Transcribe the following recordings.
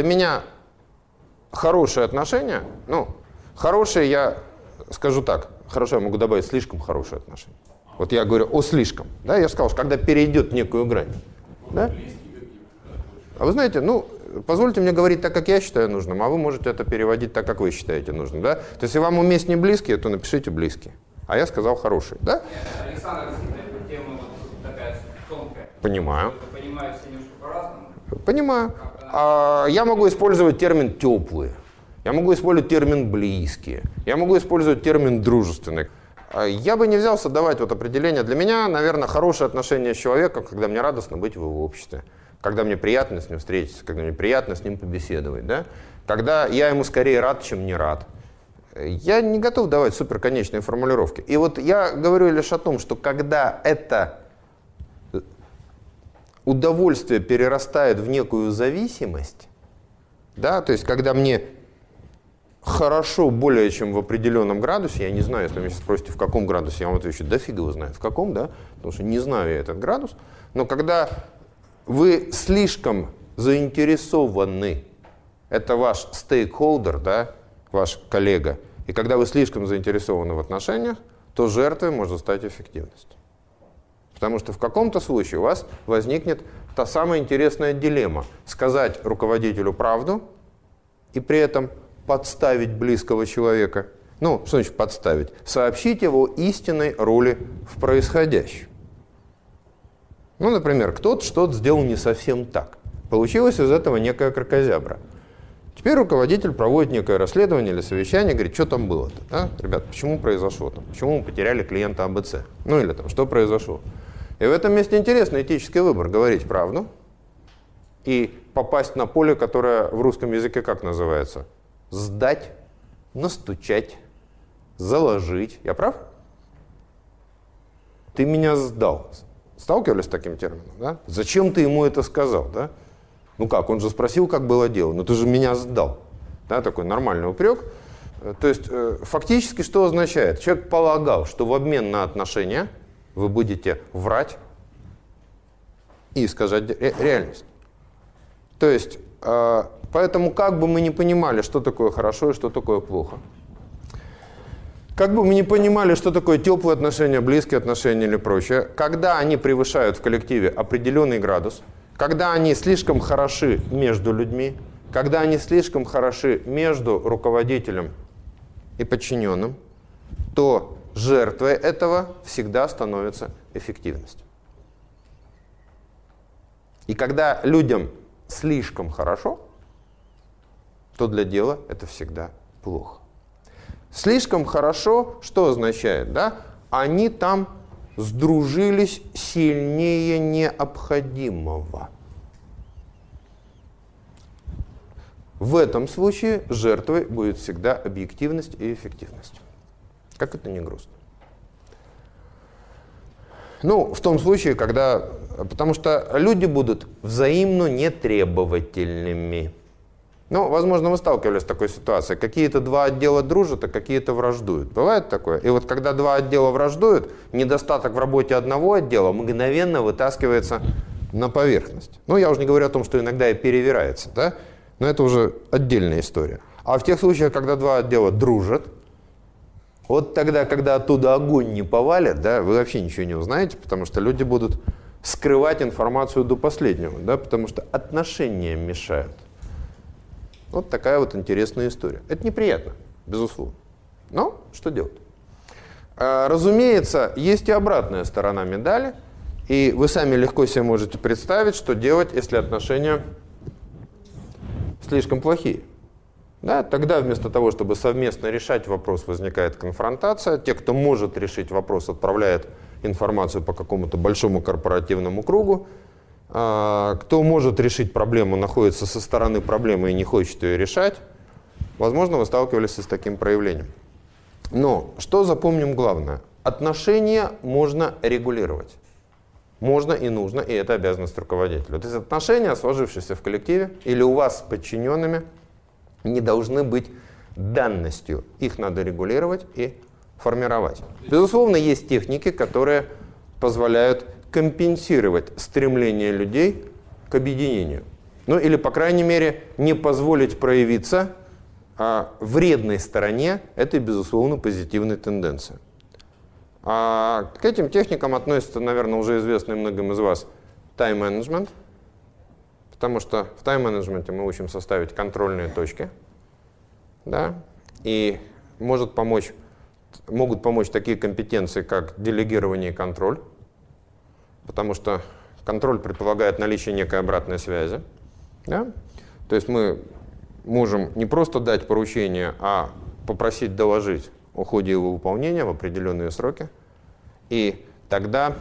для меня хорошие отношения, ну, хорошие я скажу так, хорошо, я могу добавить слишком хорошие отношения. Вот я говорю о слишком, да, я сказал, что когда перейдет некую грань, да? А вы знаете, ну, позвольте мне говорить так, как я считаю нужным, а вы можете это переводить так, как вы считаете нужным, да? То есть, если вам уместнее близкие, то напишите близкие. А я сказал хорошие, да? Александр, тема вот такая тонкая. Понимаю. Понимаю все немножко по-разному. Понимаю. А, я могу использовать термин «теплые». Я могу использовать термин «близкие». Я могу использовать термин «дружественный». А, я бы не взялся давать вот определение. Для меня, наверное, хорошее отношение с человеком, когда мне радостно быть в его обществе, когда мне приятно с ним встретиться, когда мне приятно с ним побеседовать, да? когда я ему скорее рад, чем не рад. Я не готов давать суперконечные формулировки. И вот я говорю лишь о том, что когда это удовольствие перерастает в некую зависимость, да, то есть когда мне хорошо более чем в определенном градусе, я не знаю, если вы меня спросите, в каком градусе, я вам отвечу, да фиг его знает, в каком, да, потому что не знаю я этот градус, но когда вы слишком заинтересованы, это ваш стейкхолдер, да, ваш коллега, и когда вы слишком заинтересованы в отношениях, то жертвой может стать эффективность. Потому что в каком-то случае у вас возникнет та самая интересная дилемма. Сказать руководителю правду и при этом подставить близкого человека. Ну, что значит подставить? Сообщить его истинной роли в происходящем. Ну, например, кто-то что-то сделал не совсем так. Получилось из этого некая крокозябра. Теперь руководитель проводит некое расследование или совещание, говорит, что там было-то, да? Ребят, почему произошло там? Почему мы потеряли клиента АБЦ? Ну или там, что произошло? И в этом месте интересный этический выбор. Говорить правду и попасть на поле, которое в русском языке как называется? Сдать, настучать, заложить. Я прав? Ты меня сдал. Сталкивались с таким термином, да? Зачем ты ему это сказал, да? Ну как, он же спросил, как было дело. Ну ты же меня сдал. Да, такой нормальный упрек. То есть э, фактически что означает? Человек полагал, что в обмен на отношения – вы будете врать и искажать ре реальность. То есть, э, поэтому как бы мы не понимали, что такое хорошо и что такое плохо, как бы мы не понимали, что такое теплые отношения, близкие отношения или прочее, когда они превышают в коллективе определенный градус, когда они слишком хороши между людьми, когда они слишком хороши между руководителем и подчиненным, то жертвой этого всегда становится эффективность. И когда людям слишком хорошо, то для дела это всегда плохо. Слишком хорошо, что означает? Да? Они там сдружились сильнее необходимого. В этом случае жертвой будет всегда объективность и эффективность. Как это не грустно? Ну, в том случае, когда... Потому что люди будут взаимно нетребовательными. Ну, возможно, вы сталкивались с такой ситуацией. Какие-то два отдела дружат, а какие-то враждуют. Бывает такое? И вот когда два отдела враждуют, недостаток в работе одного отдела мгновенно вытаскивается на поверхность. Ну, я уже не говорю о том, что иногда и перевирается, да? Но это уже отдельная история. А в тех случаях, когда два отдела дружат, вот тогда, когда оттуда огонь не повалят, да, вы вообще ничего не узнаете, потому что люди будут скрывать информацию до последнего, да, потому что отношения мешают. Вот такая вот интересная история. Это неприятно, безусловно. Но что делать? А, разумеется, есть и обратная сторона медали, и вы сами легко себе можете представить, что делать, если отношения слишком плохие. Да, тогда вместо того, чтобы совместно решать вопрос, возникает конфронтация. Те, кто может решить вопрос, отправляет информацию по какому-то большому корпоративному кругу. А, кто может решить проблему, находится со стороны проблемы и не хочет ее решать. Возможно, вы сталкивались с таким проявлением. Но что запомним главное? Отношения можно регулировать. Можно и нужно, и это обязанность руководителя. То есть отношения, сложившиеся в коллективе или у вас с подчиненными – не должны быть данностью. Их надо регулировать и формировать. Безусловно, есть техники, которые позволяют компенсировать стремление людей к объединению. Ну или, по крайней мере, не позволить проявиться а, вредной стороне этой, безусловно, позитивной тенденции. А к этим техникам относится, наверное, уже известный многим из вас тайм-менеджмент, потому что в тайм-менеджменте мы учим составить контрольные точки, да, и может помочь, могут помочь такие компетенции, как делегирование и контроль, потому что контроль предполагает наличие некой обратной связи. Да? То есть мы можем не просто дать поручение, а попросить доложить о ходе его выполнения в определенные сроки. И тогда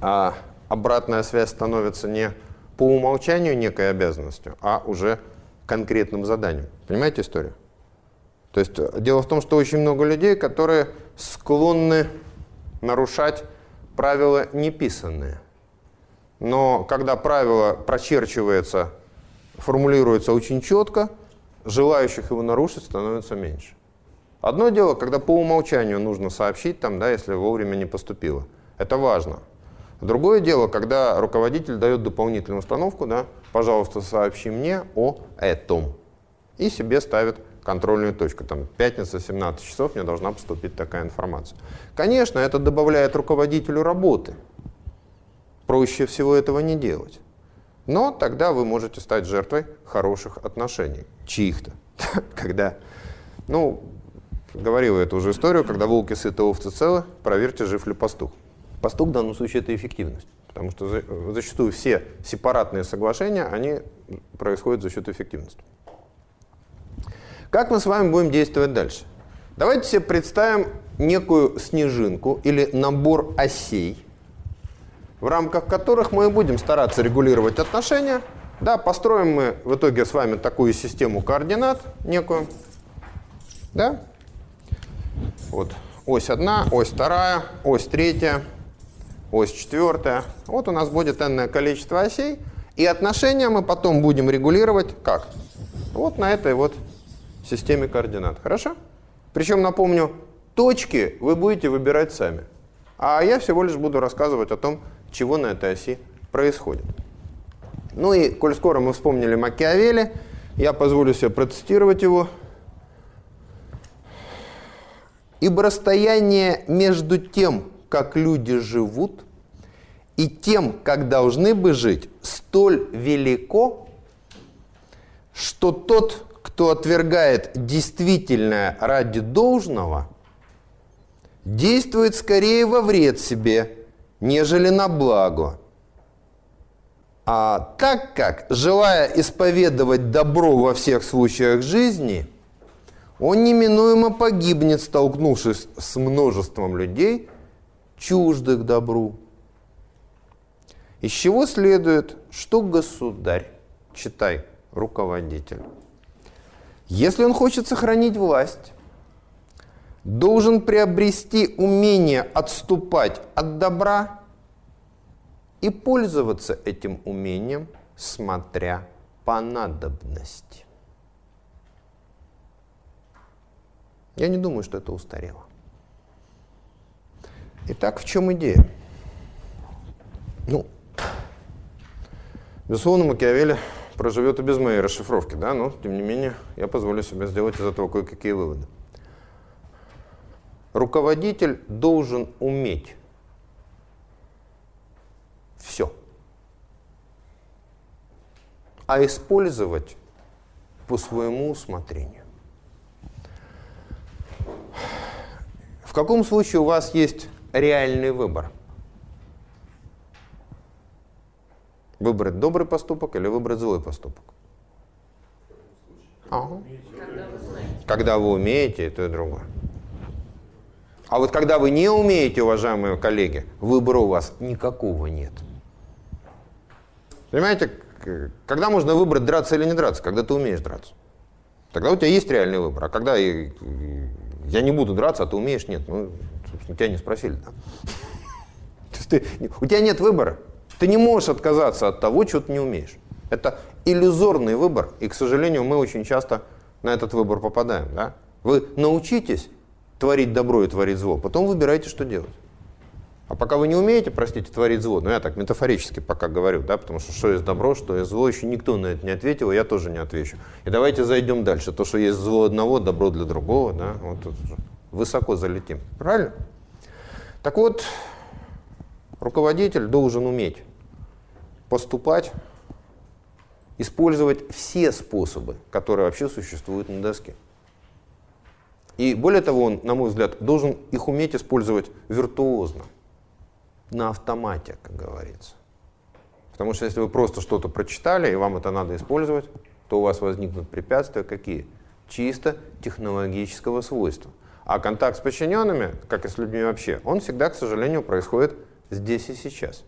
а, обратная связь становится не по умолчанию некой обязанностью, а уже конкретным заданием. Понимаете историю? То есть э, дело в том, что очень много людей, которые склонны нарушать правила неписанные. Но когда правило прочерчивается, формулируется очень четко, желающих его нарушить становится меньше. Одно дело, когда по умолчанию нужно сообщить, там, да, если вовремя не поступило. Это важно. Другое дело, когда руководитель дает дополнительную установку, да, пожалуйста, сообщи мне о этом. И себе ставит контрольную точку. Там, пятница, 17 часов, мне должна поступить такая информация. Конечно, это добавляет руководителю работы. Проще всего этого не делать. Но тогда вы можете стать жертвой хороших отношений, чьих-то. Когда, ну, говорил эту уже историю, когда волки сыты, овцы целы, проверьте, жив ли пастух. Пастух в данном случае это эффективность. Потому что зачастую все сепаратные соглашения, они происходят за счет эффективности. Как мы с вами будем действовать дальше? Давайте себе представим некую снежинку или набор осей, в рамках которых мы будем стараться регулировать отношения. Да, построим мы в итоге с вами такую систему координат некую. Да? Вот ось одна, ось вторая, ось третья, ось четвертая. Вот у нас будет n количество осей. И отношения мы потом будем регулировать как? Вот на этой вот системе координат. Хорошо? Причем, напомню, точки вы будете выбирать сами. А я всего лишь буду рассказывать о том, чего на этой оси происходит. Ну и, коль скоро мы вспомнили Макиавелли, я позволю себе процитировать его. «Ибо расстояние между тем, как люди живут, и тем, как должны бы жить, столь велико, что тот, кто отвергает действительное ради должного, действует скорее во вред себе, нежели на благо. А так как, желая исповедовать добро во всех случаях жизни, он неминуемо погибнет, столкнувшись с множеством людей, чуждых добру. Из чего следует, что государь, читай, руководитель, если он хочет сохранить власть, должен приобрести умение отступать от добра и пользоваться этим умением, смотря по надобности. Я не думаю, что это устарело. Итак, в чем идея? Ну, безусловно, Макиавелли проживет и без моей расшифровки, да, но, тем не менее, я позволю себе сделать из этого кое-какие выводы. Руководитель должен уметь все, а использовать по своему усмотрению. В каком случае у вас есть реальный выбор? Выбрать добрый поступок или выбрать злой поступок? Ага. Когда вы умеете, и то и другое. А вот когда вы не умеете, уважаемые коллеги, выбора у вас никакого нет. Понимаете, когда можно выбрать, драться или не драться? Когда ты умеешь драться. Тогда у тебя есть реальный выбор. А когда я не буду драться, а ты умеешь, нет. Ну, собственно, тебя не спросили. Да? Ты, у тебя нет выбора. Ты не можешь отказаться от того, чего ты не умеешь. Это иллюзорный выбор, и, к сожалению, мы очень часто на этот выбор попадаем. Да? Вы научитесь творить добро и творить зло, потом выбирайте, что делать. А пока вы не умеете, простите, творить зло, ну я так метафорически пока говорю, да, потому что что есть добро, что есть зло, еще никто на это не ответил, я тоже не отвечу. И давайте зайдем дальше. То, что есть зло одного, добро для другого, да, вот тут высоко залетим. Правильно? Так вот, руководитель должен уметь поступать, использовать все способы, которые вообще существуют на доске. И более того, он, на мой взгляд, должен их уметь использовать виртуозно – на автомате, как говорится. Потому что если вы просто что-то прочитали, и вам это надо использовать, то у вас возникнут препятствия какие? Чисто технологического свойства. А контакт с подчиненными, как и с людьми вообще, он всегда, к сожалению, происходит здесь и сейчас.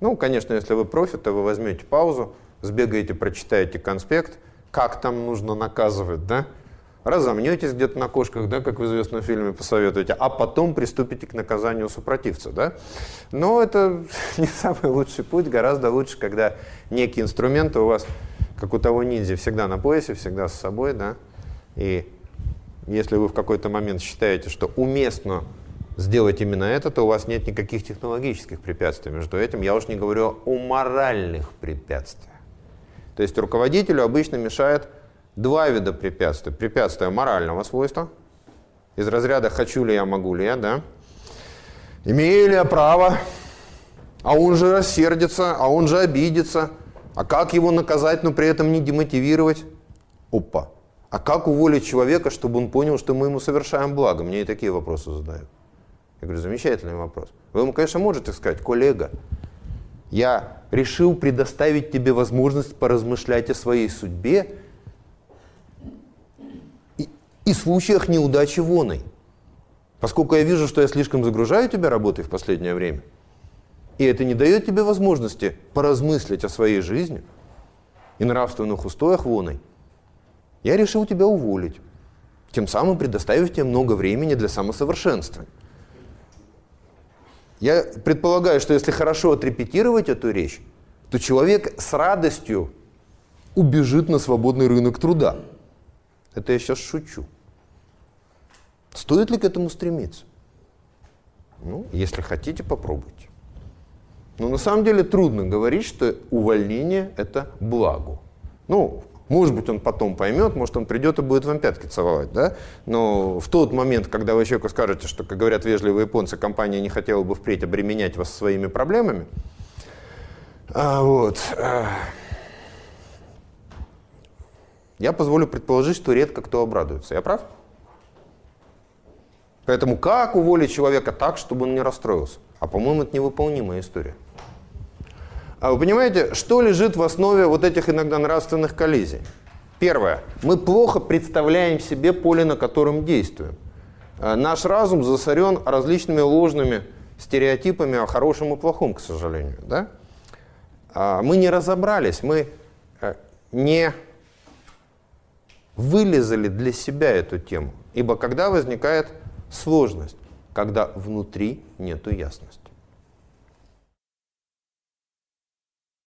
Ну, конечно, если вы профи, то вы возьмете паузу, сбегаете, прочитаете конспект, как там нужно наказывать, да? разомнетесь где-то на кошках, да, как в известном фильме посоветуете, а потом приступите к наказанию супротивца. Да? Но это не самый лучший путь, гораздо лучше, когда некие инструменты у вас, как у того ниндзя, всегда на поясе, всегда с собой, да, и если вы в какой-то момент считаете, что уместно сделать именно это, то у вас нет никаких технологических препятствий. Между этим я уж не говорю о моральных препятствиях. То есть руководителю обычно мешает два вида препятствий. Препятствия морального свойства, из разряда «хочу ли я, могу ли я», да? Имею ли я право? А он же рассердится, а он же обидится. А как его наказать, но при этом не демотивировать? Опа. А как уволить человека, чтобы он понял, что мы ему совершаем благо? Мне и такие вопросы задают. Я говорю, замечательный вопрос. Вы ему, конечно, можете сказать, коллега, я решил предоставить тебе возможность поразмышлять о своей судьбе и случаях неудачи воной. Поскольку я вижу, что я слишком загружаю тебя работой в последнее время, и это не дает тебе возможности поразмыслить о своей жизни и нравственных устоях воной, я решил тебя уволить, тем самым предоставив тебе много времени для самосовершенствования. Я предполагаю, что если хорошо отрепетировать эту речь, то человек с радостью убежит на свободный рынок труда. Это я сейчас шучу. Стоит ли к этому стремиться? Ну, если хотите, попробуйте. Но на самом деле трудно говорить, что увольнение – это благо. Ну, может быть, он потом поймет, может, он придет и будет вам пятки целовать, да? Но в тот момент, когда вы человеку скажете, что, как говорят вежливые японцы, компания не хотела бы впредь обременять вас своими проблемами, а, вот, а, я позволю предположить, что редко кто обрадуется. Я прав? Поэтому как уволить человека так, чтобы он не расстроился? А по-моему, это невыполнимая история. А вы понимаете, что лежит в основе вот этих иногда нравственных коллизий? Первое. Мы плохо представляем себе поле, на котором действуем. А наш разум засорен различными ложными стереотипами о хорошем и плохом, к сожалению. Да? А мы не разобрались, мы э, не вылезали для себя эту тему. Ибо когда возникает сложность, когда внутри нету ясности.